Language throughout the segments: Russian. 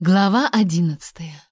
Глава одиннадцатая.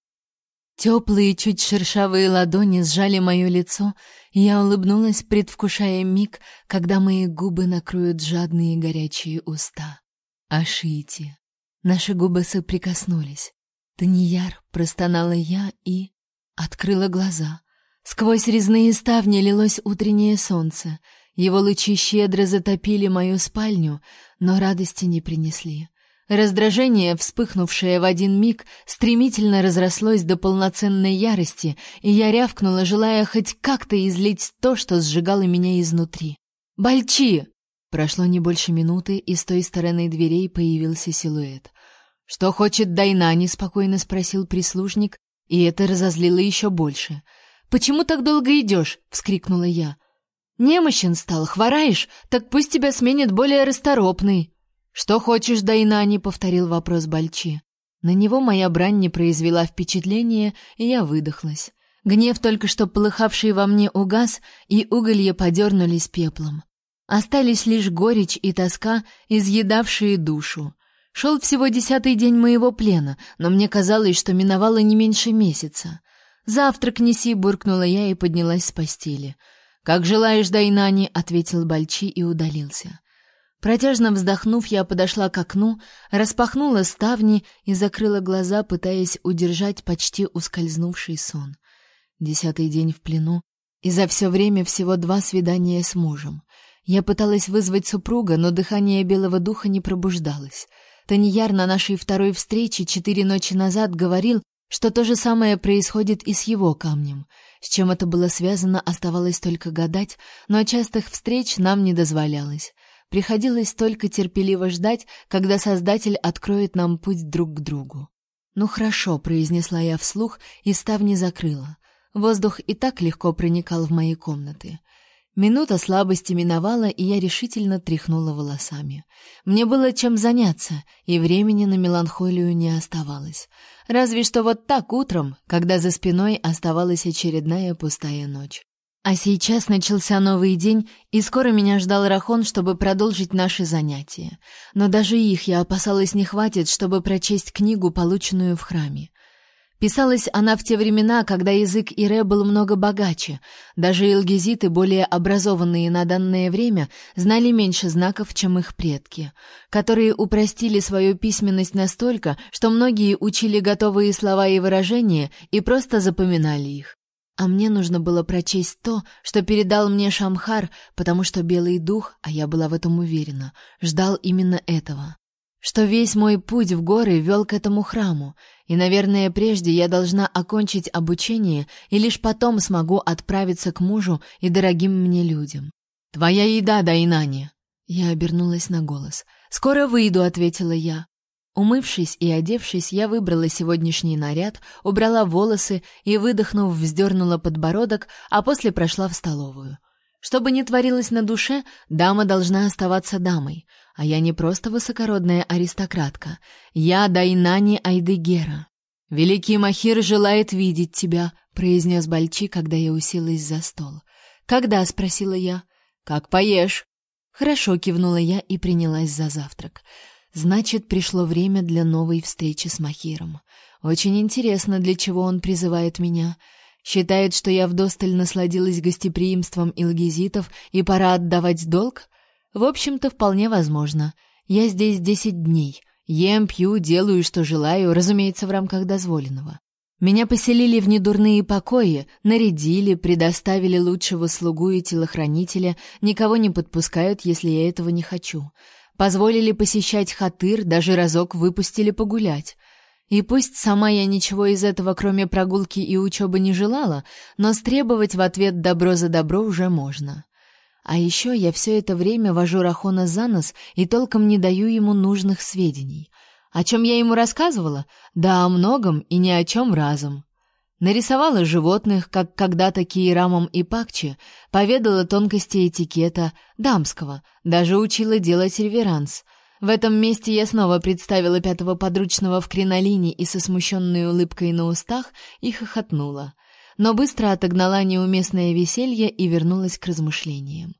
Теплые, чуть шершавые ладони сжали мое лицо, и я улыбнулась, предвкушая миг, когда мои губы накроют жадные горячие уста. Ашити. Наши губы соприкоснулись. Таньяр, простонала я и... Открыла глаза. Сквозь резные ставни лилось утреннее солнце. Его лучи щедро затопили мою спальню, но радости не принесли. Раздражение, вспыхнувшее в один миг, стремительно разрослось до полноценной ярости, и я рявкнула, желая хоть как-то излить то, что сжигало меня изнутри. «Бальчи!» Прошло не больше минуты, и с той стороны дверей появился силуэт. «Что хочет Дайнани?» — спокойно спросил прислужник, и это разозлило еще больше. «Почему так долго идешь?» — вскрикнула я. «Немощен стал, хвораешь? Так пусть тебя сменит более расторопный». «Что хочешь, Дайнани?» — повторил вопрос Бальчи. На него моя брань не произвела впечатления, и я выдохлась. Гнев, только что полыхавший во мне, угас, и уголья подернулись пеплом. Остались лишь горечь и тоска, изъедавшие душу. Шел всего десятый день моего плена, но мне казалось, что миновало не меньше месяца. «Завтрак неси», — буркнула я и поднялась с постели. «Как желаешь, Дайнани», — ответил Бальчи и удалился. Протяжно вздохнув, я подошла к окну, распахнула ставни и закрыла глаза, пытаясь удержать почти ускользнувший сон. Десятый день в плену, и за все время всего два свидания с мужем. Я пыталась вызвать супруга, но дыхание белого духа не пробуждалось. Таньяр на нашей второй встрече четыре ночи назад говорил, что то же самое происходит и с его камнем. С чем это было связано, оставалось только гадать, но частых встреч нам не дозволялось. Приходилось только терпеливо ждать, когда Создатель откроет нам путь друг к другу. «Ну хорошо», — произнесла я вслух и ставни закрыла. Воздух и так легко проникал в мои комнаты. Минута слабости миновала, и я решительно тряхнула волосами. Мне было чем заняться, и времени на меланхолию не оставалось. Разве что вот так утром, когда за спиной оставалась очередная пустая ночь. А сейчас начался новый день, и скоро меня ждал Рахон, чтобы продолжить наши занятия. Но даже их я опасалась не хватит, чтобы прочесть книгу, полученную в храме. Писалась она в те времена, когда язык Ире был много богаче. Даже илгизиты, более образованные на данное время, знали меньше знаков, чем их предки, которые упростили свою письменность настолько, что многие учили готовые слова и выражения и просто запоминали их. А мне нужно было прочесть то, что передал мне Шамхар, потому что Белый Дух, а я была в этом уверена, ждал именно этого. Что весь мой путь в горы вел к этому храму, и, наверное, прежде я должна окончить обучение, и лишь потом смогу отправиться к мужу и дорогим мне людям. «Твоя еда, Дайнани!» Я обернулась на голос. «Скоро выйду», — ответила я. Умывшись и одевшись, я выбрала сегодняшний наряд, убрала волосы и, выдохнув, вздернула подбородок, а после прошла в столовую. Что бы ни творилось на душе, дама должна оставаться дамой, а я не просто высокородная аристократка, я Дайнани Айдегера. «Великий Махир желает видеть тебя», — произнес Бальчи, когда я уселась за стол. «Когда?» — спросила я. «Как поешь?» «Хорошо», — кивнула я и принялась за завтрак. Значит, пришло время для новой встречи с Махиром. Очень интересно, для чего он призывает меня. Считает, что я вдосталь насладилась гостеприимством илгизитов и пора отдавать долг? В общем-то, вполне возможно. Я здесь десять дней. Ем, пью, делаю, что желаю, разумеется, в рамках дозволенного. Меня поселили в недурные покои, нарядили, предоставили лучшего слугу и телохранителя, никого не подпускают, если я этого не хочу. Позволили посещать хатыр, даже разок выпустили погулять. И пусть сама я ничего из этого, кроме прогулки и учебы, не желала, но стребовать в ответ добро за добро уже можно. А еще я все это время вожу Рахона за нос и толком не даю ему нужных сведений. О чем я ему рассказывала? Да о многом и ни о чем разом. Нарисовала животных, как когда-то Киерамом и Пакчи, поведала тонкости этикета, дамского, даже учила делать реверанс. В этом месте я снова представила пятого подручного в кринолине и со смущенной улыбкой на устах и хохотнула. Но быстро отогнала неуместное веселье и вернулась к размышлениям.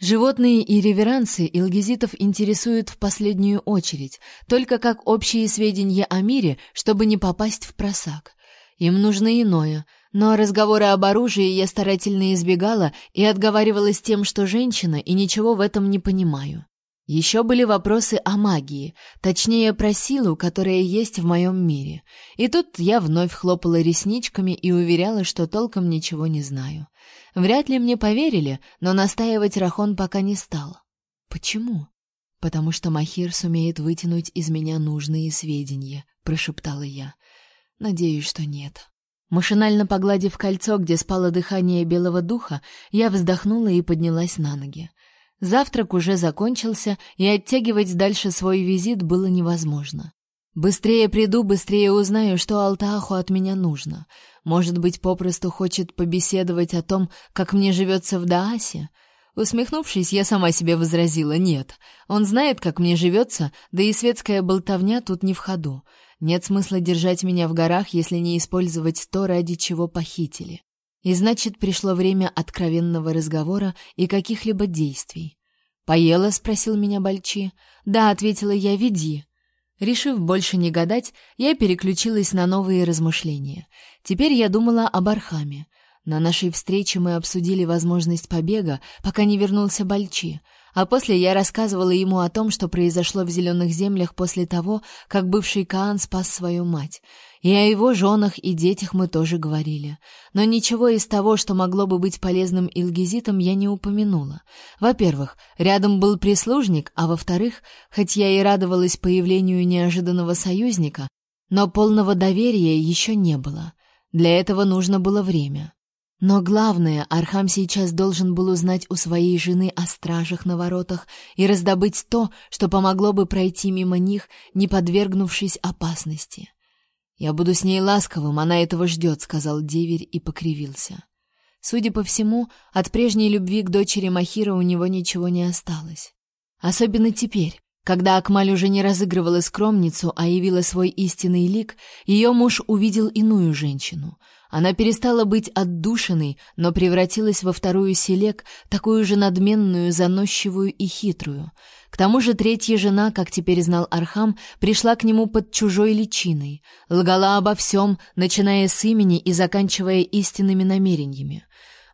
Животные и реверансы илгизитов интересуют в последнюю очередь, только как общие сведения о мире, чтобы не попасть в просак. Им нужно иное, но разговоры об оружии я старательно избегала и отговаривалась тем, что женщина и ничего в этом не понимаю. Еще были вопросы о магии, точнее про силу, которая есть в моем мире. И тут я вновь хлопала ресничками и уверяла, что толком ничего не знаю. Вряд ли мне поверили, но настаивать Рахон пока не стал. Почему? Потому что Махир сумеет вытянуть из меня нужные сведения, прошептала я. Надеюсь, что нет. Машинально погладив кольцо, где спало дыхание белого духа, я вздохнула и поднялась на ноги. Завтрак уже закончился, и оттягивать дальше свой визит было невозможно. Быстрее приду, быстрее узнаю, что Алтааху от меня нужно. Может быть, попросту хочет побеседовать о том, как мне живется в Даасе? Усмехнувшись, я сама себе возразила: "Нет. Он знает, как мне живется, да и светская болтовня тут не в ходу. Нет смысла держать меня в горах, если не использовать то, ради чего похитили. И значит, пришло время откровенного разговора и каких-либо действий. «Поела?» — спросил меня Бальчи. «Да», — ответила я, — «веди». Решив больше не гадать, я переключилась на новые размышления. Теперь я думала об Архаме. На нашей встрече мы обсудили возможность побега, пока не вернулся Бальчи, а после я рассказывала ему о том, что произошло в зеленых землях после того, как бывший Каан спас свою мать. И о его женах и детях мы тоже говорили. Но ничего из того, что могло бы быть полезным Илгизитам, я не упомянула. Во-первых, рядом был прислужник, а во-вторых, хоть я и радовалась появлению неожиданного союзника, но полного доверия еще не было. Для этого нужно было время. Но главное, Архам сейчас должен был узнать у своей жены о стражах на воротах и раздобыть то, что помогло бы пройти мимо них, не подвергнувшись опасности. «Я буду с ней ласковым, она этого ждет», — сказал деверь и покривился. Судя по всему, от прежней любви к дочери Махира у него ничего не осталось. Особенно теперь, когда Акмаль уже не разыгрывала скромницу, а явила свой истинный лик, ее муж увидел иную женщину — она перестала быть отдушиной, но превратилась во вторую селек, такую же надменную, заносчивую и хитрую. К тому же третья жена, как теперь знал Архам, пришла к нему под чужой личиной, лгала обо всем, начиная с имени и заканчивая истинными намерениями.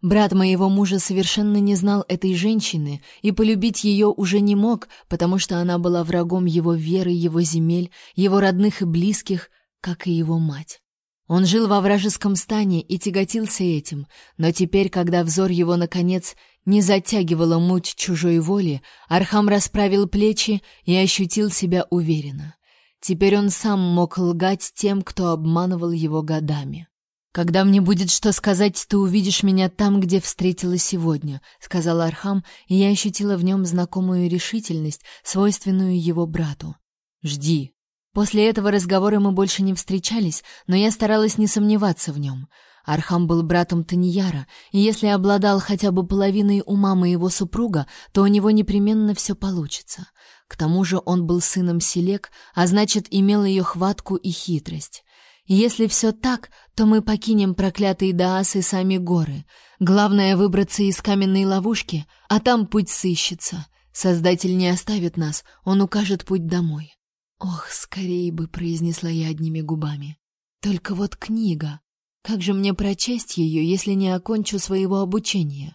Брат моего мужа совершенно не знал этой женщины и полюбить ее уже не мог, потому что она была врагом его веры, его земель, его родных и близких, как и его мать. Он жил во вражеском стане и тяготился этим, но теперь, когда взор его, наконец, не затягивала муть чужой воли, Архам расправил плечи и ощутил себя уверенно. Теперь он сам мог лгать тем, кто обманывал его годами. «Когда мне будет что сказать, ты увидишь меня там, где встретила сегодня», — сказал Архам, и я ощутила в нем знакомую решительность, свойственную его брату. «Жди», После этого разговора мы больше не встречались, но я старалась не сомневаться в нем. Архам был братом Таньяра, и если обладал хотя бы половиной ума моего супруга, то у него непременно все получится. К тому же он был сыном Селек, а значит, имел ее хватку и хитрость. Если все так, то мы покинем проклятые Даас и сами горы. Главное — выбраться из каменной ловушки, а там путь сыщется. Создатель не оставит нас, он укажет путь домой. Ох, скорее бы произнесла я одними губами. Только вот книга. Как же мне прочесть ее, если не окончу своего обучения?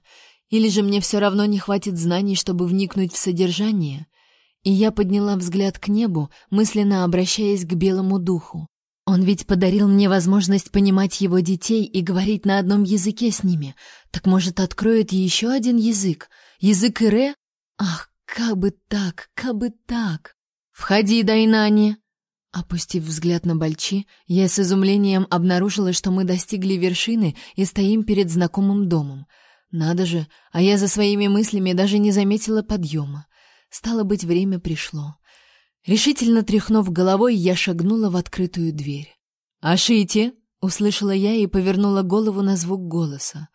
Или же мне все равно не хватит знаний, чтобы вникнуть в содержание? И я подняла взгляд к небу, мысленно обращаясь к белому духу. Он ведь подарил мне возможность понимать его детей и говорить на одном языке с ними. Так может, откроет еще один язык? Язык Ире? Ах, как бы так, как бы так. «Входи, Дайнани!» Опустив взгляд на Бальчи, я с изумлением обнаружила, что мы достигли вершины и стоим перед знакомым домом. Надо же, а я за своими мыслями даже не заметила подъема. Стало быть, время пришло. Решительно тряхнув головой, я шагнула в открытую дверь. «Ашити!» — услышала я и повернула голову на звук голоса.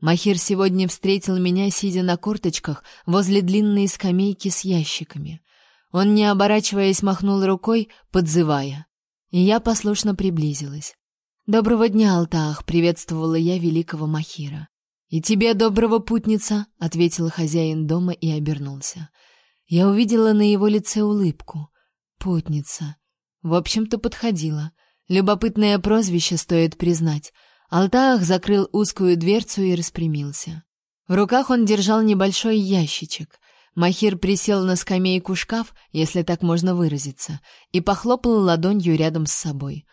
Махир сегодня встретил меня, сидя на корточках, возле длинной скамейки с ящиками. Он, не оборачиваясь, махнул рукой, подзывая. И я послушно приблизилась. «Доброго дня, Алтаах!» — приветствовала я великого Махира. «И тебе доброго путница», — ответил хозяин дома и обернулся. Я увидела на его лице улыбку. «Путница». В общем-то, подходила. Любопытное прозвище стоит признать. Алтаах закрыл узкую дверцу и распрямился. В руках он держал небольшой ящичек. Махир присел на скамейку шкаф, если так можно выразиться, и похлопал ладонью рядом с собой.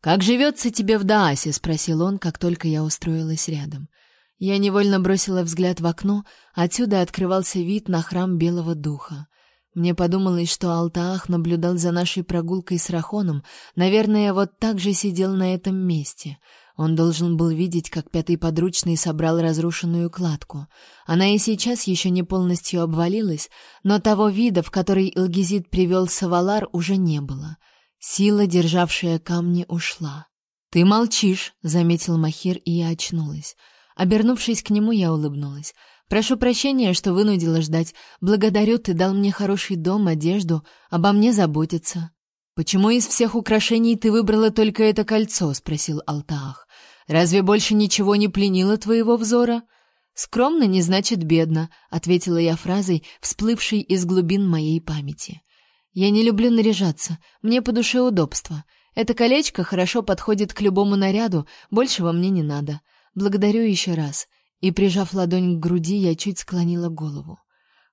«Как живется тебе в Даасе?» — спросил он, как только я устроилась рядом. Я невольно бросила взгляд в окно, отсюда открывался вид на храм Белого Духа. Мне подумалось, что Алтаах наблюдал за нашей прогулкой с Рахоном, наверное, вот так же сидел на этом месте — он должен был видеть, как пятый подручный собрал разрушенную кладку. Она и сейчас еще не полностью обвалилась, но того вида, в который Илгизит привел Савалар, уже не было. Сила, державшая камни, ушла. «Ты молчишь», — заметил Махир, и я очнулась. Обернувшись к нему, я улыбнулась. «Прошу прощения, что вынудила ждать. Благодарю, ты дал мне хороший дом, одежду, обо мне заботиться». «Почему из всех украшений ты выбрала только это кольцо?» — спросил Алтаах. «Разве больше ничего не пленило твоего взора?» «Скромно не значит бедно», — ответила я фразой, всплывшей из глубин моей памяти. «Я не люблю наряжаться, мне по душе удобство. Это колечко хорошо подходит к любому наряду, большего мне не надо. Благодарю еще раз». И, прижав ладонь к груди, я чуть склонила голову.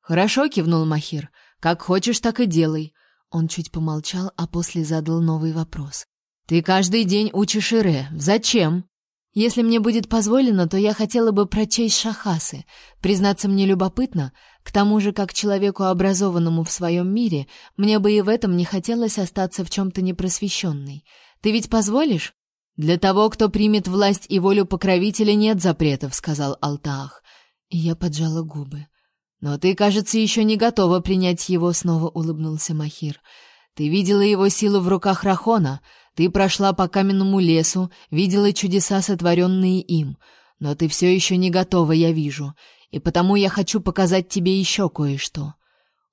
«Хорошо», — кивнул Махир. «Как хочешь, так и делай. Он чуть помолчал, а после задал новый вопрос. Ты каждый день учишь Ире. Зачем? Если мне будет позволено, то я хотела бы прочесть шахасы. Признаться мне любопытно, к тому же, как человеку образованному в своем мире, мне бы и в этом не хотелось остаться в чем-то непросвещенной. Ты ведь позволишь? Для того, кто примет власть и волю покровителя, нет запретов, сказал Алтаах. И я поджала губы. Но ты, кажется, еще не готова принять его, снова улыбнулся Махир. Ты видела его силу в руках Рахона, ты прошла по каменному лесу, видела чудеса, сотворенные им. Но ты все еще не готова, я вижу, и потому я хочу показать тебе еще кое-что.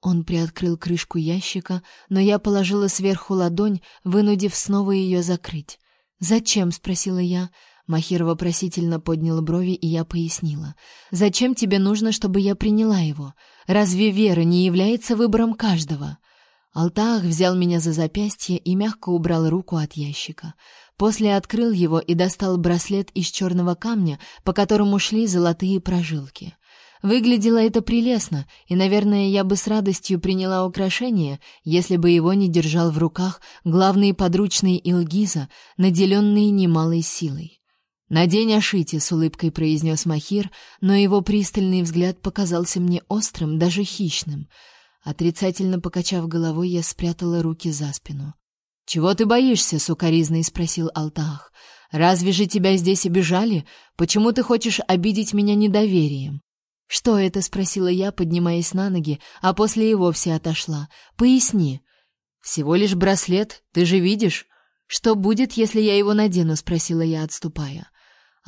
Он приоткрыл крышку ящика, но я положила сверху ладонь, вынудив снова ее закрыть. "Зачем?" спросила я. Махир вопросительно поднял брови, и я пояснила. «Зачем тебе нужно, чтобы я приняла его? Разве вера не является выбором каждого?» Алтаах взял меня за запястье и мягко убрал руку от ящика. После открыл его и достал браслет из черного камня, по которому шли золотые прожилки. Выглядело это прелестно, и, наверное, я бы с радостью приняла украшение, если бы его не держал в руках главный подручный Илгиза, наделенный немалой силой. «Надень Ашити», — с улыбкой произнес Махир, но его пристальный взгляд показался мне острым, даже хищным. Отрицательно покачав головой, я спрятала руки за спину. «Чего ты боишься?» — сукоризный спросил Алтаах. «Разве же тебя здесь обижали? Почему ты хочешь обидеть меня недоверием?» «Что это?» — спросила я, поднимаясь на ноги, а после и вовсе отошла. «Поясни». «Всего лишь браслет, ты же видишь?» «Что будет, если я его надену?» — спросила я, отступая.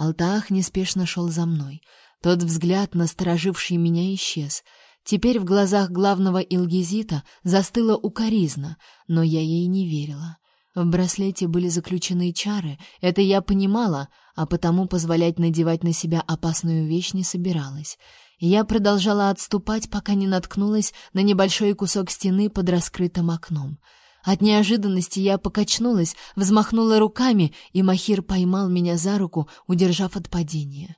Алтаах неспешно шел за мной. Тот взгляд, настороживший меня, исчез. Теперь в глазах главного Илгизита застыла укоризна, но я ей не верила. В браслете были заключены чары, это я понимала, а потому позволять надевать на себя опасную вещь не собиралась. Я продолжала отступать, пока не наткнулась на небольшой кусок стены под раскрытым окном. От неожиданности я покачнулась, взмахнула руками, и Махир поймал меня за руку, удержав от падения.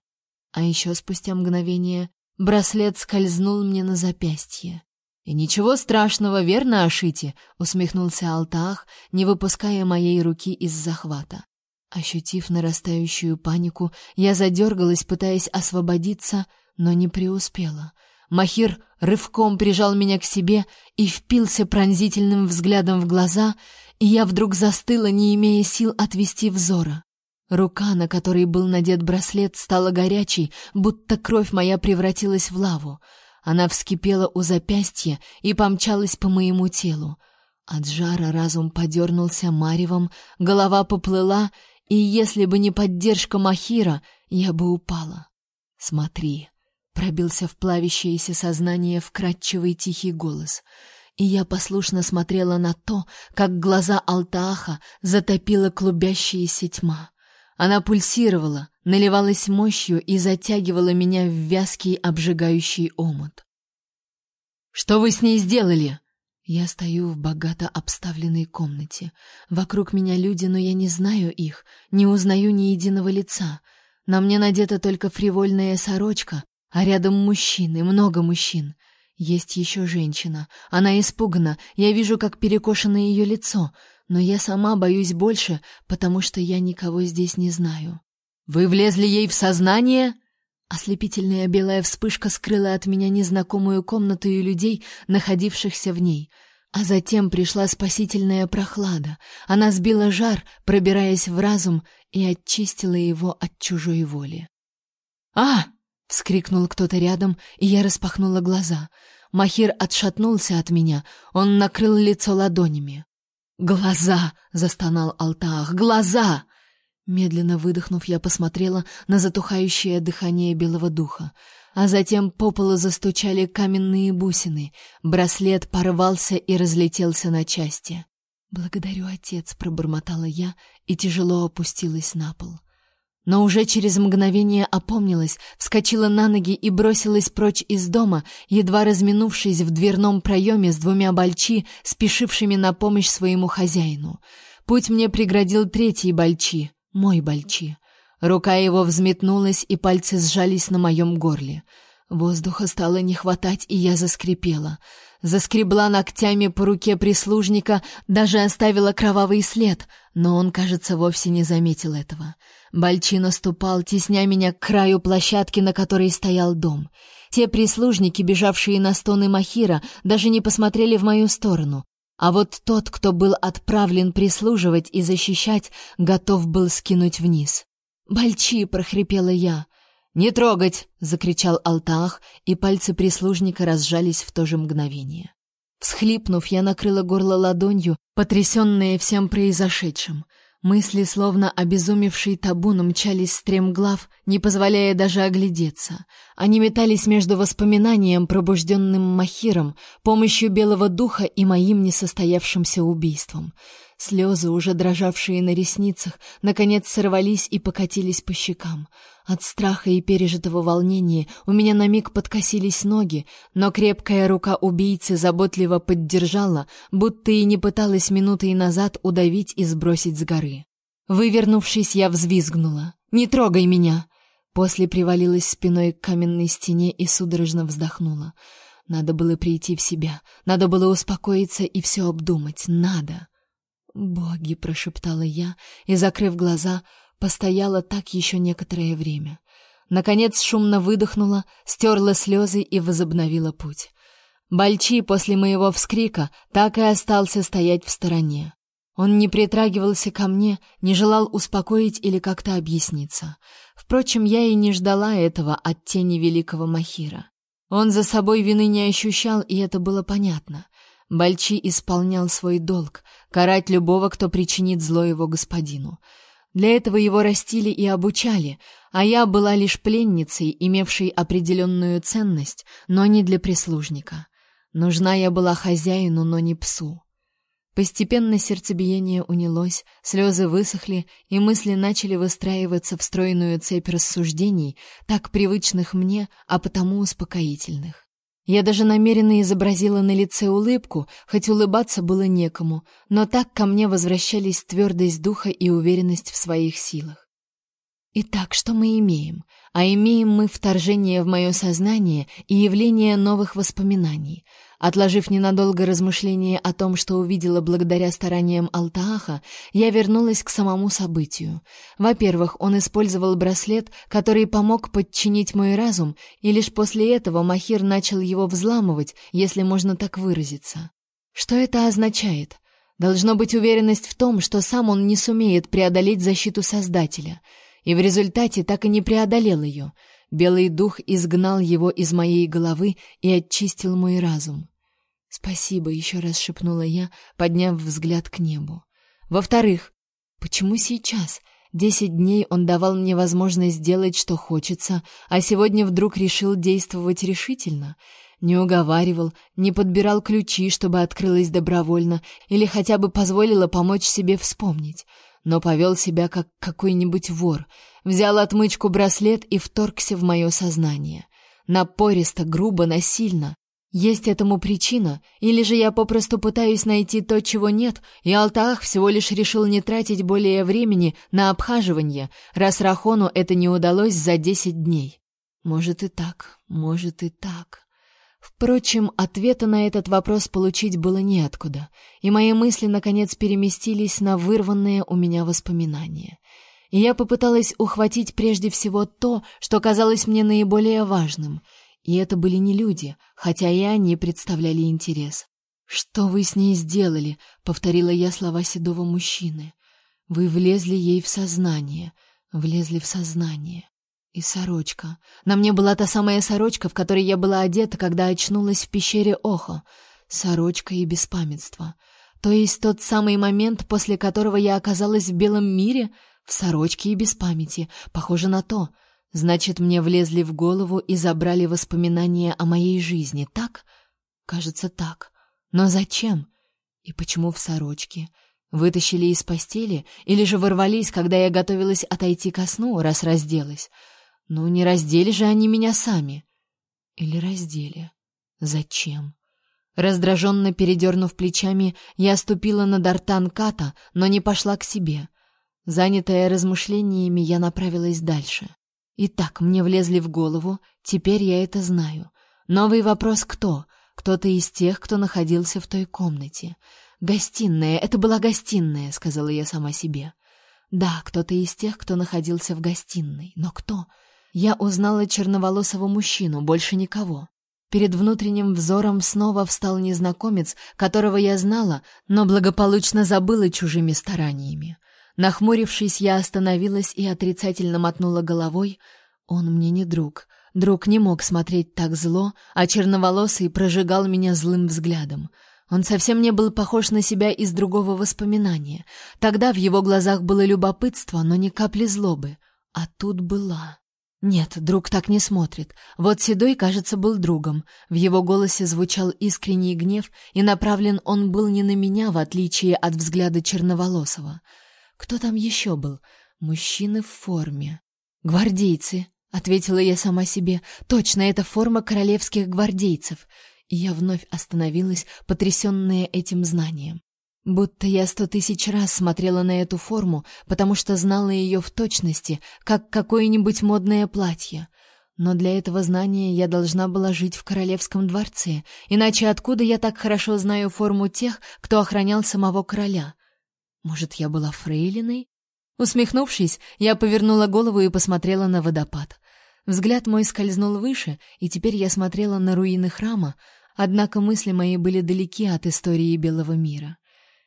А еще спустя мгновение браслет скользнул мне на запястье. «И ничего страшного, верно, Ашити?» — усмехнулся Алтаах, не выпуская моей руки из захвата. Ощутив нарастающую панику, я задергалась, пытаясь освободиться, но не преуспела — Махир рывком прижал меня к себе и впился пронзительным взглядом в глаза, и я вдруг застыла, не имея сил отвести взора. Рука, на которой был надет браслет, стала горячей, будто кровь моя превратилась в лаву. Она вскипела у запястья и помчалась по моему телу. От жара разум подернулся маревом, голова поплыла, и если бы не поддержка Махира, я бы упала. «Смотри», Пробился в плавящееся сознание вкрадчивый тихий голос, и я послушно смотрела на то, как глаза Алтааха затопила клубящаяся тьма. Она пульсировала, наливалась мощью и затягивала меня в вязкий обжигающий омут. «Что вы с ней сделали?» Я стою в богато обставленной комнате. Вокруг меня люди, но я не знаю их, не узнаю ни единого лица. На мне надета только фривольная сорочка, а рядом мужчины, много мужчин. Есть еще женщина. Она испугана. Я вижу, как перекошено ее лицо, но я сама боюсь больше, потому что я никого здесь не знаю. Вы влезли ей в сознание? Ослепительная белая вспышка скрыла от меня незнакомую комнату и людей, находившихся в ней. А затем пришла спасительная прохлада. Она сбила жар, пробираясь в разум, и очистила его от чужой воли. «А!» — вскрикнул кто-то рядом, и я распахнула глаза. Махир отшатнулся от меня, он накрыл лицо ладонями. «Глаза!» — застонал Алтаах. «Глаза!» Медленно выдохнув, я посмотрела на затухающее дыхание белого духа, а затем по полу застучали каменные бусины. Браслет порвался и разлетелся на части. "Благодарю, отец", пробормотала я и тяжело опустилась на пол. Но уже через мгновение опомнилась, вскочила на ноги и бросилась прочь из дома, едва разминувшись в дверном проеме с двумя бальчи, спешившими на помощь своему хозяину. Путь мне преградил третий бальчи, мой Бальчи. Рука его взметнулась, и пальцы сжались на моем горле. Воздуха стало не хватать, и я заскрипела. Заскребла ногтями по руке прислужника, даже оставила кровавый след, но он, кажется, вовсе не заметил этого. Бальчи наступал, тесня меня к краю площадки, на которой стоял дом. Те прислужники, бежавшие на стоны Махира, даже не посмотрели в мою сторону. А вот тот, кто был отправлен прислуживать и защищать, готов был скинуть вниз. «Бальчи!» — прохрипела я. «Не трогать!» — закричал Алтаах, и пальцы прислужника разжались в то же мгновение. Всхлипнув, я накрыла горло ладонью, потрясенная всем произошедшим — Мысли, словно обезумевший табун, мчались стремглав, не позволяя даже оглядеться. Они метались между воспоминанием, пробужденным Махиром, помощью белого духа и моим несостоявшимся убийством. Слезы, уже дрожавшие на ресницах, наконец сорвались и покатились по щекам. От страха и пережитого волнения у меня на миг подкосились ноги, но крепкая рука убийцы заботливо поддержала, будто и не пыталась минутой назад удавить и сбросить с горы. Вывернувшись, я взвизгнула. «Не трогай меня!» После привалилась спиной к каменной стене и судорожно вздохнула. Надо было прийти в себя, надо было успокоиться и все обдумать, надо. «Боги!» — прошептала я и, закрыв глаза, постояла так еще некоторое время. Наконец шумно выдохнула, стерла слезы и возобновила путь. Бальчи после моего вскрика так и остался стоять в стороне. Он не притрагивался ко мне, не желал успокоить или как-то объясниться. Впрочем, я и не ждала этого от тени великого Махира. Он за собой вины не ощущал, и это было понятно. Бальчи исполнял свой долг карать любого, кто причинит зло его господину. Для этого его растили и обучали, а я была лишь пленницей, имевшей определенную ценность, но не для прислужника. Нужна я была хозяину, но не псу. Постепенно сердцебиение унялось, слезы высохли, и мысли начали выстраиваться в стройную цепь рассуждений, так привычных мне, а потому успокоительных. Я даже намеренно изобразила на лице улыбку, хоть улыбаться было некому, но так ко мне возвращались твердость духа и уверенность в своих силах. Итак, что мы имеем? А имеем мы вторжение в мое сознание и явление новых воспоминаний — Отложив ненадолго размышления о том, что увидела благодаря стараниям Алтааха, я вернулась к самому событию. Во-первых, он использовал браслет, который помог подчинить мой разум, и лишь после этого Махир начал его взламывать, если можно так выразиться. Что это означает? Должно быть уверенность в том, что сам он не сумеет преодолеть защиту Создателя, и в результате так и не преодолел ее. Белый дух изгнал его из моей головы и очистил мой разум. «Спасибо», — еще раз шепнула я, подняв взгляд к небу. «Во-вторых, почему сейчас? Десять дней он давал мне возможность сделать, что хочется, а сегодня вдруг решил действовать решительно. Не уговаривал, не подбирал ключи, чтобы открылась добровольно, или хотя бы позволила помочь себе вспомнить. но повел себя как какой-нибудь вор. Взял отмычку браслет и вторгся в мое сознание. Напористо, грубо, насильно. Есть этому причина, или же я попросту пытаюсь найти то, чего нет, и Алтаах всего лишь решил не тратить более времени на обхаживание, раз Рахону это не удалось за десять дней. Может и так, может и так. Впрочем, ответа на этот вопрос получить было неоткуда, и мои мысли наконец переместились на вырванные у меня воспоминания. И я попыталась ухватить прежде всего то, что казалось мне наиболее важным — и это были не люди, хотя и они представляли интерес. «Что вы с ней сделали?» — повторила я слова седого мужчины. «Вы влезли ей в сознание, влезли в сознание. И сорочка. На мне была та самая сорочка, в которой я была одета, когда очнулась в пещере Охо. Сорочка и беспамятство. То есть тот самый момент, после которого я оказалась в белом мире, в сорочке и без памяти. Похоже на то. Значит, мне влезли в голову и забрали воспоминания о моей жизни, так? Кажется, так. Но зачем? И почему в сорочке? Вытащили из постели или же ворвались, когда я готовилась отойти ко сну, раз разделась? Ну, не раздели же они меня сами. Или раздели? Зачем? Раздраженно передернув плечами, я ступила на Дартан Ката, но не пошла к себе. Занятая размышлениями, я направилась дальше. Итак, мне влезли в голову, теперь я это знаю. Новый вопрос кто? Кто-то из тех, кто находился в той комнате. Гостиная, это была гостиная, сказала я сама себе. Да, кто-то из тех, кто находился в гостиной. Но кто? Я узнала черноволосого мужчину, больше никого. Перед внутренним взором снова встал незнакомец, которого я знала, но благополучно забыла чужими стараниями. Нахмурившись, я остановилась и отрицательно мотнула головой. Он мне не друг. Друг не мог смотреть так зло, а черноволосый прожигал меня злым взглядом. Он совсем не был похож на себя из другого воспоминания. Тогда в его глазах было любопытство, но ни капли злобы. А тут была. Нет, друг так не смотрит. Вот Седой, кажется, был другом. В его голосе звучал искренний гнев, и направлен он был не на меня, в отличие от взгляда черноволосого. Кто там еще был? Мужчины в форме. Гвардейцы, ответила я сама себе. Точно, это форма королевских гвардейцев. И я вновь остановилась, потрясенная этим знанием. Будто я сто тысяч раз смотрела на эту форму, потому что знала ее в точности, как какое-нибудь модное платье. Но для этого знания я должна была жить в королевском дворце, иначе откуда я так хорошо знаю форму тех, кто охранял самого короля? Может, я была фрейлиной? Усмехнувшись, я повернула голову и посмотрела на водопад. Взгляд мой скользнул выше, и теперь я смотрела на руины храма, однако мысли мои были далеки от истории белого мира.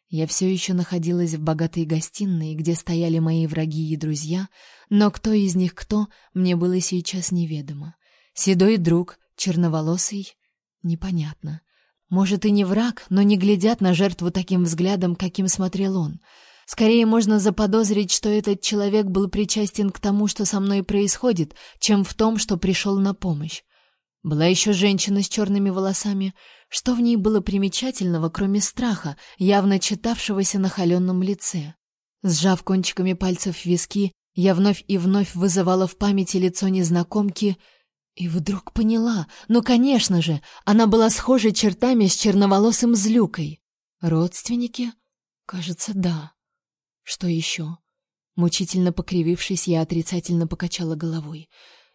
Я все еще находилась в богатой гостиной, где стояли мои враги и друзья, но кто из них кто, мне было сейчас неведомо. Седой друг, черноволосый — непонятно. Может, и не враг, но не глядят на жертву таким взглядом, каким смотрел он. Скорее можно заподозрить, что этот человек был причастен к тому, что со мной происходит, чем в том, что пришел на помощь. Была еще женщина с черными волосами. Что в ней было примечательного, кроме страха, явно читавшегося на холеном лице? Сжав кончиками пальцев виски, я вновь и вновь вызывала в памяти лицо незнакомки — и вдруг поняла, ну, конечно же, она была схожа чертами с черноволосым злюкой. Родственники? Кажется, да. Что еще? Мучительно покривившись, я отрицательно покачала головой.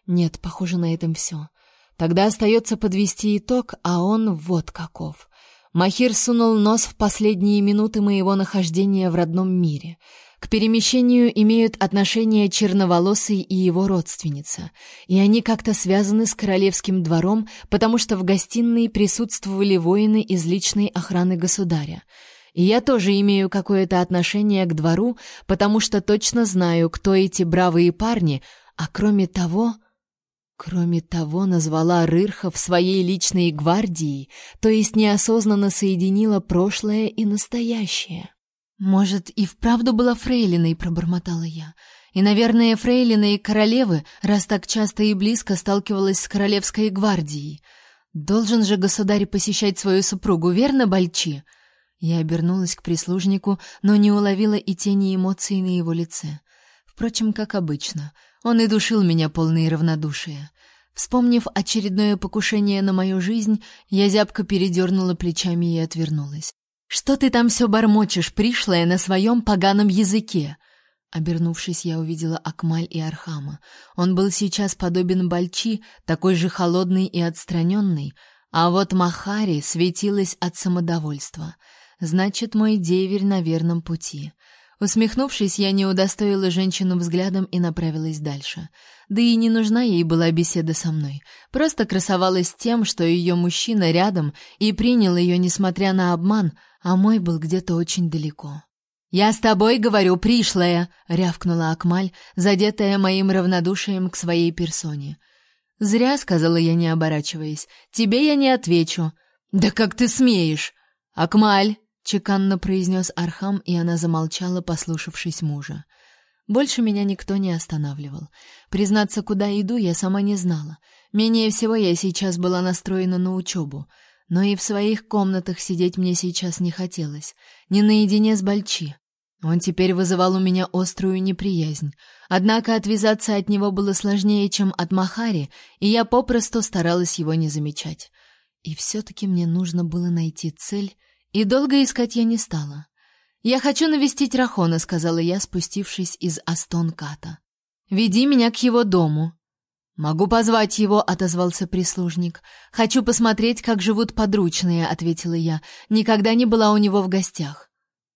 Нет, похоже, на этом все. Тогда остается подвести итог, а он вот каков. Махир сунул нос в последние минуты моего нахождения в родном мире — к перемещению имеют отношение черноволосый и его родственница, и они как-то связаны с королевским двором, потому что в гостиной присутствовали воины из личной охраны государя. И я тоже имею какое-то отношение к двору, потому что точно знаю, кто эти бравые парни, а кроме того... Кроме того, назвала Рырха в своей личной гвардией, то есть неосознанно соединила прошлое и настоящее. «Может, и вправду была фрейлиной», — пробормотала я. «И, наверное, фрейлины и королевы, раз так часто и близко сталкивалась с королевской гвардией. Должен же государь посещать свою супругу, верно, Бальчи?» Я обернулась к прислужнику, но не уловила и тени эмоций на его лице. Впрочем, как обычно, он и душил меня полной равнодушия. Вспомнив очередное покушение на мою жизнь, я зябко передернула плечами и отвернулась. «Что ты там все бормочешь, пришлая, на своем поганом языке?» Обернувшись, я увидела Акмаль и Архама. Он был сейчас подобен Бальчи, такой же холодный и отстраненный, а вот Махари светилась от самодовольства. Значит, мой деверь на верном пути. Усмехнувшись, я не удостоила женщину взглядом и направилась дальше. Да и не нужна ей была беседа со мной. Просто красовалась тем, что ее мужчина рядом и принял ее, несмотря на обман, а мой был где-то очень далеко. «Я с тобой говорю, пришлая!» — рявкнула Акмаль, задетая моим равнодушием к своей персоне. «Зря», — сказала я, не оборачиваясь, — «тебе я не отвечу». «Да как ты смеешь?» «Акмаль!» чеканно произнес Архам, и она замолчала, послушавшись мужа. Больше меня никто не останавливал. Признаться, куда иду, я сама не знала. Менее всего я сейчас была настроена на учебу. Но и в своих комнатах сидеть мне сейчас не хотелось. Не наедине с Бальчи. Он теперь вызывал у меня острую неприязнь. Однако отвязаться от него было сложнее, чем от Махари, и я попросту старалась его не замечать. И все-таки мне нужно было найти цель и долго искать я не стала. «Я хочу навестить Рахона», — сказала я, спустившись из Астон-Ката. «Веди меня к его дому». «Могу позвать его», — отозвался прислужник. «Хочу посмотреть, как живут подручные», — ответила я. «Никогда не была у него в гостях».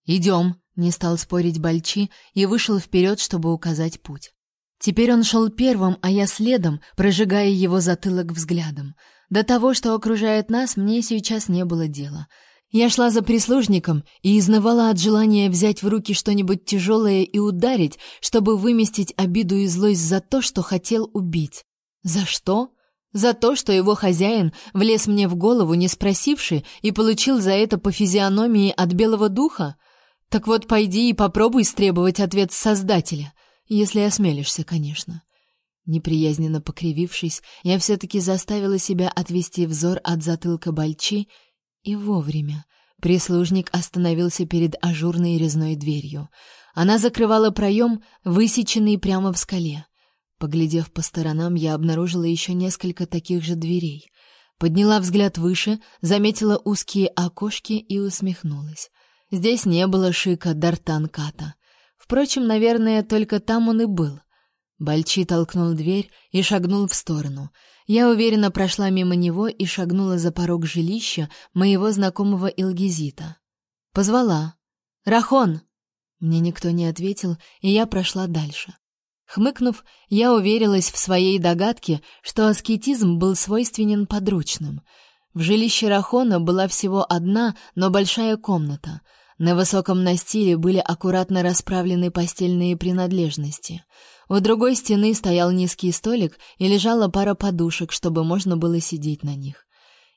«Идем», — не стал спорить Бальчи и вышел вперед, чтобы указать путь. Теперь он шел первым, а я следом, прожигая его затылок взглядом. До того, что окружает нас, мне сейчас не было дела. Я шла за прислужником и изнывала от желания взять в руки что-нибудь тяжелое и ударить, чтобы выместить обиду и злость за то, что хотел убить. За что? За то, что его хозяин влез мне в голову, не спросивший, и получил за это по физиономии от белого духа? Так вот, пойди и попробуй стребовать ответ Создателя, если осмелишься, конечно. Неприязненно покривившись, я все-таки заставила себя отвести взор от затылка Бальчи и вовремя. Прислужник остановился перед ажурной резной дверью. Она закрывала проем, высеченный прямо в скале. Поглядев по сторонам, я обнаружила еще несколько таких же дверей. Подняла взгляд выше, заметила узкие окошки и усмехнулась. Здесь не было шика Дартанката. Впрочем, наверное, только там он и был. Бальчи толкнул дверь и шагнул в сторону. Я уверенно прошла мимо него и шагнула за порог жилища моего знакомого Илгизита. Позвала. «Рахон!» Мне никто не ответил, и я прошла дальше. Хмыкнув, я уверилась в своей догадке, что аскетизм был свойственен подручным. В жилище Рахона была всего одна, но большая комната. На высоком настиле были аккуратно расправлены постельные принадлежности — у другой стены стоял низкий столик и лежала пара подушек, чтобы можно было сидеть на них.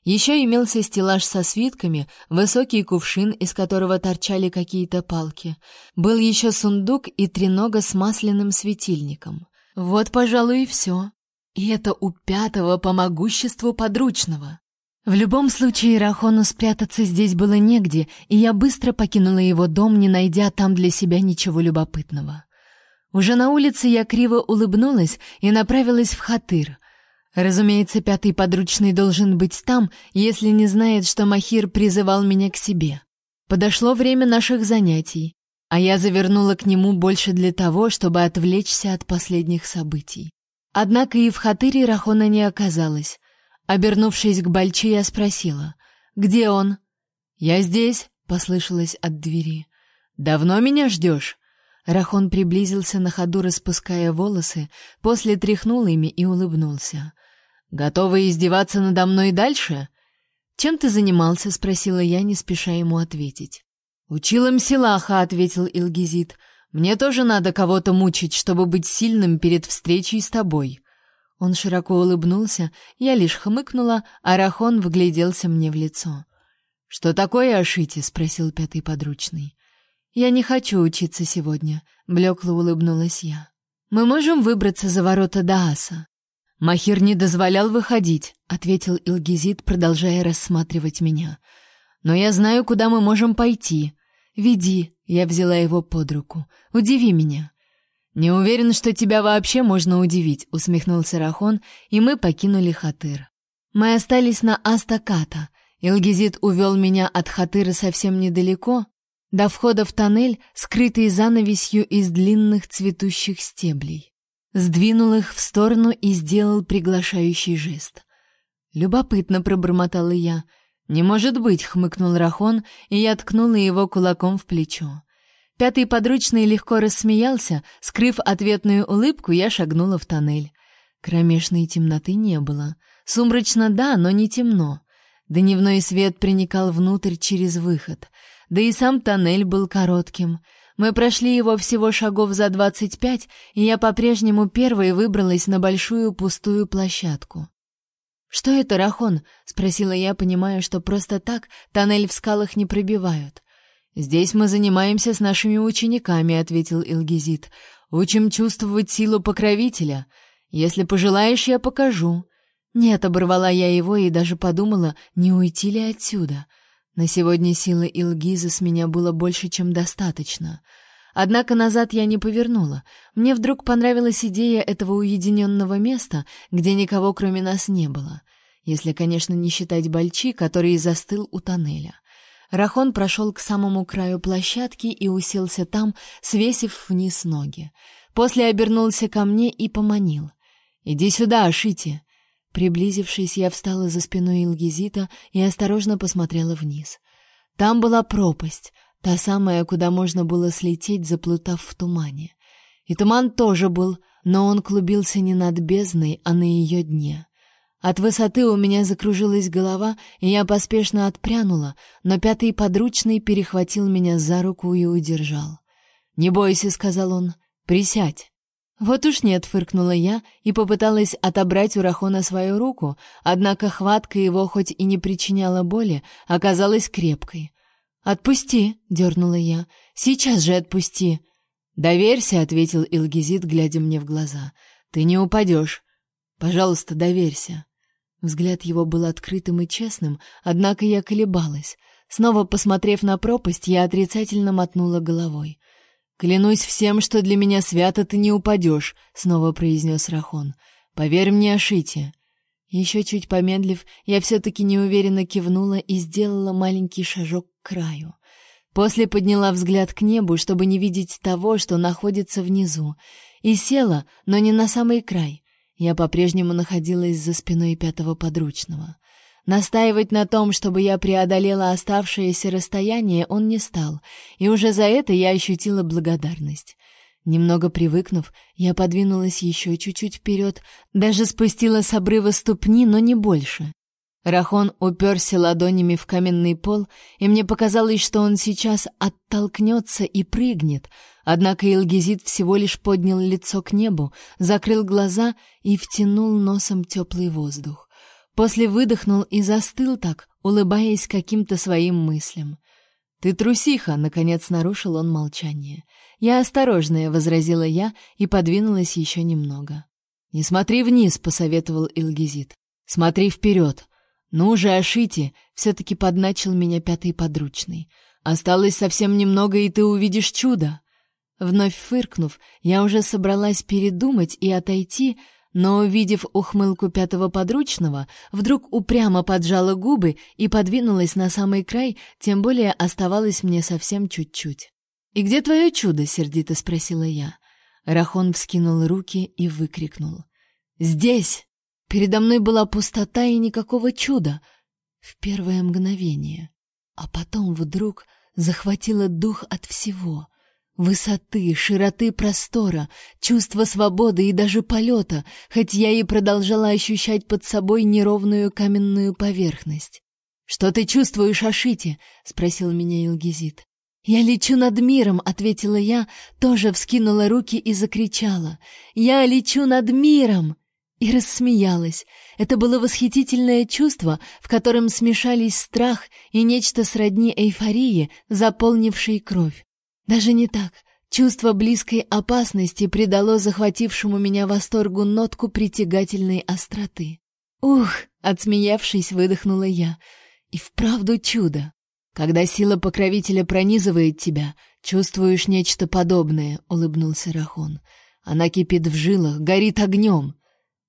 Еще имелся стеллаж со свитками, высокий кувшин, из которого торчали какие-то палки. Был еще сундук и тренога с масляным светильником. Вот, пожалуй, и все. И это у пятого по могуществу подручного. В любом случае, Рахону спрятаться здесь было негде, и я быстро покинула его дом, не найдя там для себя ничего любопытного. Уже на улице я криво улыбнулась и направилась в Хатыр. Разумеется, пятый подручный должен быть там, если не знает, что Махир призывал меня к себе. Подошло время наших занятий, а я завернула к нему больше для того, чтобы отвлечься от последних событий. Однако и в Хатыре Рахона не оказалось. Обернувшись к Бальчи, я спросила, «Где он?» «Я здесь», — послышалось от двери. «Давно меня ждешь?» Рахон приблизился на ходу, распуская волосы, после тряхнул ими и улыбнулся. «Готовы издеваться надо мной дальше?» «Чем ты занимался?» — спросила я, не спеша ему ответить. «Учил им Силаха», — ответил Илгизит. «Мне тоже надо кого-то мучить, чтобы быть сильным перед встречей с тобой». Он широко улыбнулся, я лишь хмыкнула, а Рахон вгляделся мне в лицо. «Что такое Ашити?» — спросил пятый подручный. Я не хочу учиться сегодня, блекло улыбнулась я. Мы можем выбраться за ворота Дааса. Махир не дозволял выходить, ответил Илгизит, продолжая рассматривать меня. Но я знаю, куда мы можем пойти. Веди, я взяла его под руку. Удиви меня. Не уверен, что тебя вообще можно удивить, усмехнулся Рахон, и мы покинули Хатыр. Мы остались на Астаката. Илгизит увел меня от Хатыра совсем недалеко, до входа в тоннель, скрытый занавесью из длинных цветущих стеблей. Сдвинул их в сторону и сделал приглашающий жест. Любопытно пробормотала я. Не может быть, хмыкнул Рахон, и я ткнула его кулаком в плечо. Пятый подручный легко рассмеялся, скрыв ответную улыбку, я шагнула в тоннель. Кромешной темноты не было. Сумрачно да, но не темно. Дневной свет проникал внутрь через выход. Да и сам тоннель был коротким. Мы прошли его всего шагов за двадцать пять, и я по-прежнему первой выбралась на большую пустую площадку. «Что это, Рахон?» — спросила я, понимая, что просто так тоннель в скалах не пробивают. «Здесь мы занимаемся с нашими учениками», — ответил Илгизит. «Учим чувствовать силу покровителя. Если пожелаешь, я покажу». «Нет», — оборвала я его и даже подумала, не уйти ли отсюда. На сегодня силы Илгиза с меня было больше, чем достаточно. Однако назад я не повернула. Мне вдруг понравилась идея этого уединенного места, где никого кроме нас не было. Если, конечно, не считать Бальчи, который застыл у тоннеля. Рахон прошел к самому краю площадки и уселся там, свесив вниз ноги. После обернулся ко мне и поманил. «Иди сюда, Ашити!» Приблизившись, я встала за спиной Илгизита и осторожно посмотрела вниз. Там была пропасть, та самая, куда можно было слететь, заплутав в тумане. И туман тоже был, но он клубился не над бездной, а на ее дне. От высоты у меня закружилась голова, и я поспешно отпрянула, но пятый подручный перехватил меня за руку и удержал. "Не бойся", сказал он. "Присядь". Вот уж нет, фыркнула я и попыталась отобрать у Рахона свою руку, однако хватка его хоть и не причиняла боли, оказалась крепкой. "Отпусти", дернула я. "Сейчас же отпусти". "Доверься", ответил Илгизит, глядя мне в глаза. "Ты не упадешь. Пожалуйста, доверься". Взгляд его был открытым и честным, однако я колебалась. Снова посмотрев на пропасть, я отрицательно мотнула головой. «Клянусь всем, что для меня свято ты не упадешь», — снова произнес Рахон. «Поверь мне, Ашите». Еще чуть помедлив, я все-таки неуверенно кивнула и сделала маленький шажок к краю. После подняла взгляд к небу, чтобы не видеть того, что находится внизу, и села, но не на самый край — я по-прежнему находилась за спиной пятого подручного. Настаивать на том, чтобы я преодолела оставшееся расстояние, он не стал, и уже за это я ощутила благодарность. Немного привыкнув, я подвинулась еще чуть-чуть вперед, даже спустила с обрыва ступни, но не больше. Рахон уперся ладонями в каменный пол, и мне показалось, что он сейчас оттолкнется и прыгнет, однако Илгизит всего лишь поднял лицо к небу, закрыл глаза и втянул носом теплый воздух. После выдохнул и застыл так, улыбаясь каким-то своим мыслям. «Ты трусиха!» — наконец нарушил он молчание. «Я осторожная», — возразила я и подвинулась еще немного. «Не смотри вниз», — посоветовал Илгизит. «Смотри вперед. «Ну же, Ашити!» — все-таки подначил меня пятый подручный. «Осталось совсем немного, и ты увидишь чудо!» Вновь фыркнув, я уже собралась передумать и отойти, но, увидев ухмылку пятого подручного, вдруг упрямо поджала губы и подвинулась на самый край, тем более оставалось мне совсем чуть-чуть. «И где твое чудо?» — сердито спросила я. Рахон вскинул руки и выкрикнул. «Здесь!» Передо мной была пустота и никакого чуда в первое мгновение. А потом вдруг захватило дух от всего — высоты, широты простора, чувства свободы и даже полета, хоть я и продолжала ощущать под собой неровную каменную поверхность. «Что ты чувствуешь, Ашити?» — спросил меня Илгизит. «Я лечу над миром», — ответила я, тоже вскинула руки и закричала. «Я лечу над миром!» и рассмеялась. Это было восхитительное чувство, в котором смешались страх и нечто сродни эйфории, заполнившей кровь. Даже не так. Чувство близкой опасности придало захватившему меня восторгу нотку притягательной остроты. «Ух!» — отсмеявшись, выдохнула я. «И вправду чудо!» Когда сила покровителя пронизывает тебя, чувствуешь нечто подобное, улыбнулся Рахон. Она кипит в жилах, горит огнем.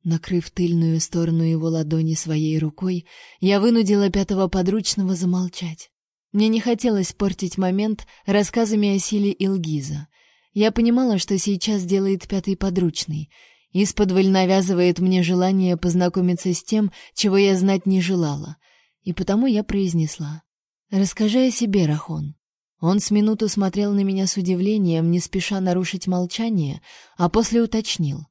Накрыв тыльную сторону его ладони своей рукой, я вынудила пятого подручного замолчать. Мне не хотелось портить момент рассказами о силе Илгиза. Я понимала, что сейчас делает пятый подручный. Исподволь навязывает мне желание познакомиться с тем, чего я знать не желала. И потому я произнесла. «Расскажи о себе, Рахон». Он с минуту смотрел на меня с удивлением, не спеша нарушить молчание, а после уточнил.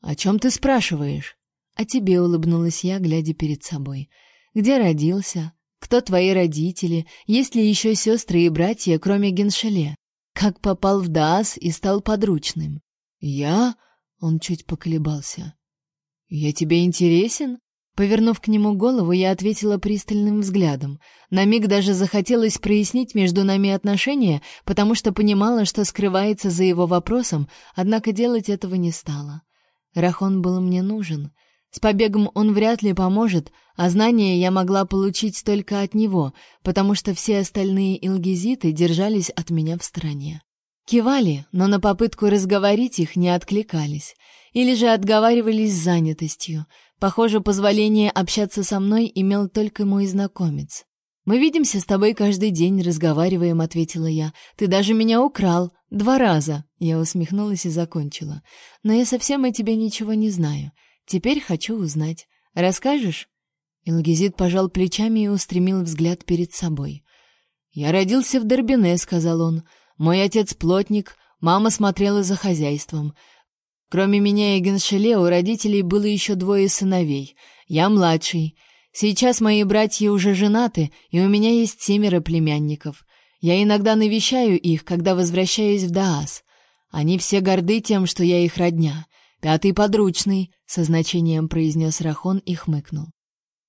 «О чем ты спрашиваешь?» «О тебе», — улыбнулась я, глядя перед собой. «Где родился? Кто твои родители? Есть ли еще сестры и братья, кроме Геншеле? Как попал в Даас и стал подручным?» «Я?» — он чуть поколебался. «Я тебе интересен?» Повернув к нему голову, я ответила пристальным взглядом. На миг даже захотелось прояснить между нами отношения, потому что понимала, что скрывается за его вопросом, однако делать этого не стала. Рахон был мне нужен. С побегом он вряд ли поможет, а знания я могла получить только от него, потому что все остальные илгизиты держались от меня в стороне. Кивали, но на попытку разговорить их не откликались, или же отговаривались занятостью, Похоже, позволение общаться со мной имел только мой знакомец. «Мы видимся с тобой каждый день, разговариваем», — ответила я. «Ты даже меня украл. Два раза». Я усмехнулась и закончила. «Но я совсем о тебе ничего не знаю. Теперь хочу узнать. Расскажешь?» Илгизит пожал плечами и устремил взгляд перед собой. «Я родился в Дорбине», — сказал он. «Мой отец плотник, мама смотрела за хозяйством. Кроме меня и Геншеле у родителей было еще двое сыновей. Я младший. Сейчас мои братья уже женаты, и у меня есть семеро племянников. Я иногда навещаю их, когда возвращаюсь в Даас. Они все горды тем, что я их родня. Пятый подручный, со значением произнес Рахон и хмыкнул.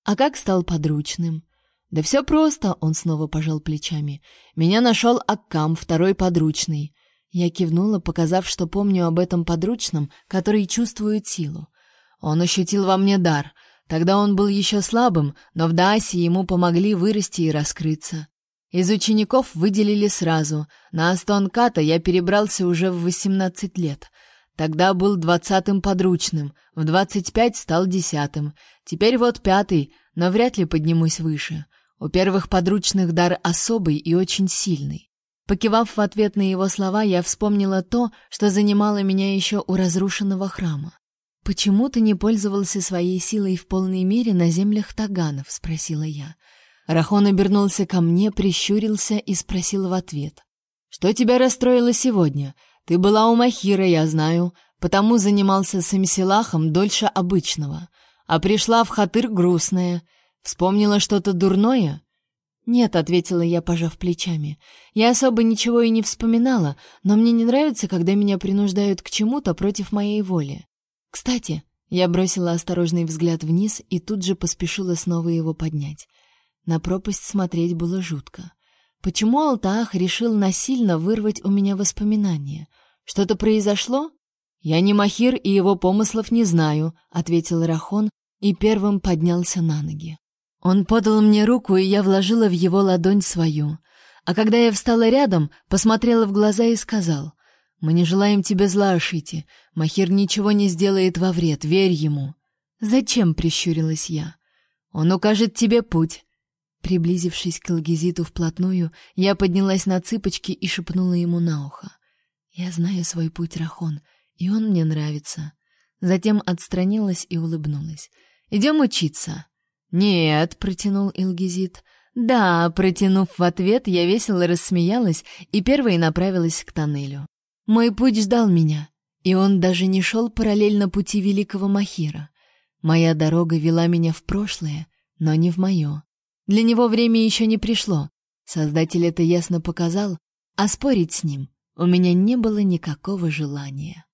А как стал подручным? Да все просто, он снова пожал плечами. Меня нашел Аккам, второй подручный. Я кивнула, показав, что помню об этом подручном, который чувствует силу. Он ощутил во мне дар. Тогда он был еще слабым, но в Даасе ему помогли вырасти и раскрыться. Из учеников выделили сразу. На Астон Ката я перебрался уже в 18 лет. Тогда был двадцатым подручным, в 25 стал десятым. Теперь вот пятый, но вряд ли поднимусь выше. У первых подручных дар особый и очень сильный. Покивав в ответ на его слова, я вспомнила то, что занимало меня еще у разрушенного храма. «Почему ты не пользовался своей силой в полной мере на землях таганов?» — спросила я. Рахон обернулся ко мне, прищурился и спросил в ответ. «Что тебя расстроило сегодня? Ты была у Махира, я знаю, потому занимался самсилахом дольше обычного. А пришла в хатыр грустная. Вспомнила что-то дурное?» «Нет», — ответила я, пожав плечами. «Я особо ничего и не вспоминала, но мне не нравится, когда меня принуждают к чему-то против моей воли. Кстати...» Я бросила осторожный взгляд вниз и тут же поспешила снова его поднять. На пропасть смотреть было жутко. Почему Алтаах решил насильно вырвать у меня воспоминания? Что-то произошло? Я не Махир и его помыслов не знаю, ответил Рахон и первым поднялся на ноги. Он подал мне руку, и я вложила в его ладонь свою. А когда я встала рядом, посмотрела в глаза и сказал: "Мы не желаем тебе зла, Ашити. Махир ничего не сделает во вред, верь ему". "Зачем?" прищурилась я. "Он укажет тебе путь". Приблизившись к Алгизиту вплотную, я поднялась на цыпочки и шепнула ему на ухо: "Я знаю свой путь, Рахон, и он мне нравится". Затем отстранилась и улыбнулась. «Идем учиться. «Нет», — протянул Илгизит. «Да», — протянув в ответ, я весело рассмеялась и первой направилась к тоннелю. Мой путь ждал меня, и он даже не шел параллельно пути великого Махира. Моя дорога вела меня в прошлое, но не в мое. Для него время еще не пришло. Создатель это ясно показал, а спорить с ним у меня не было никакого желания.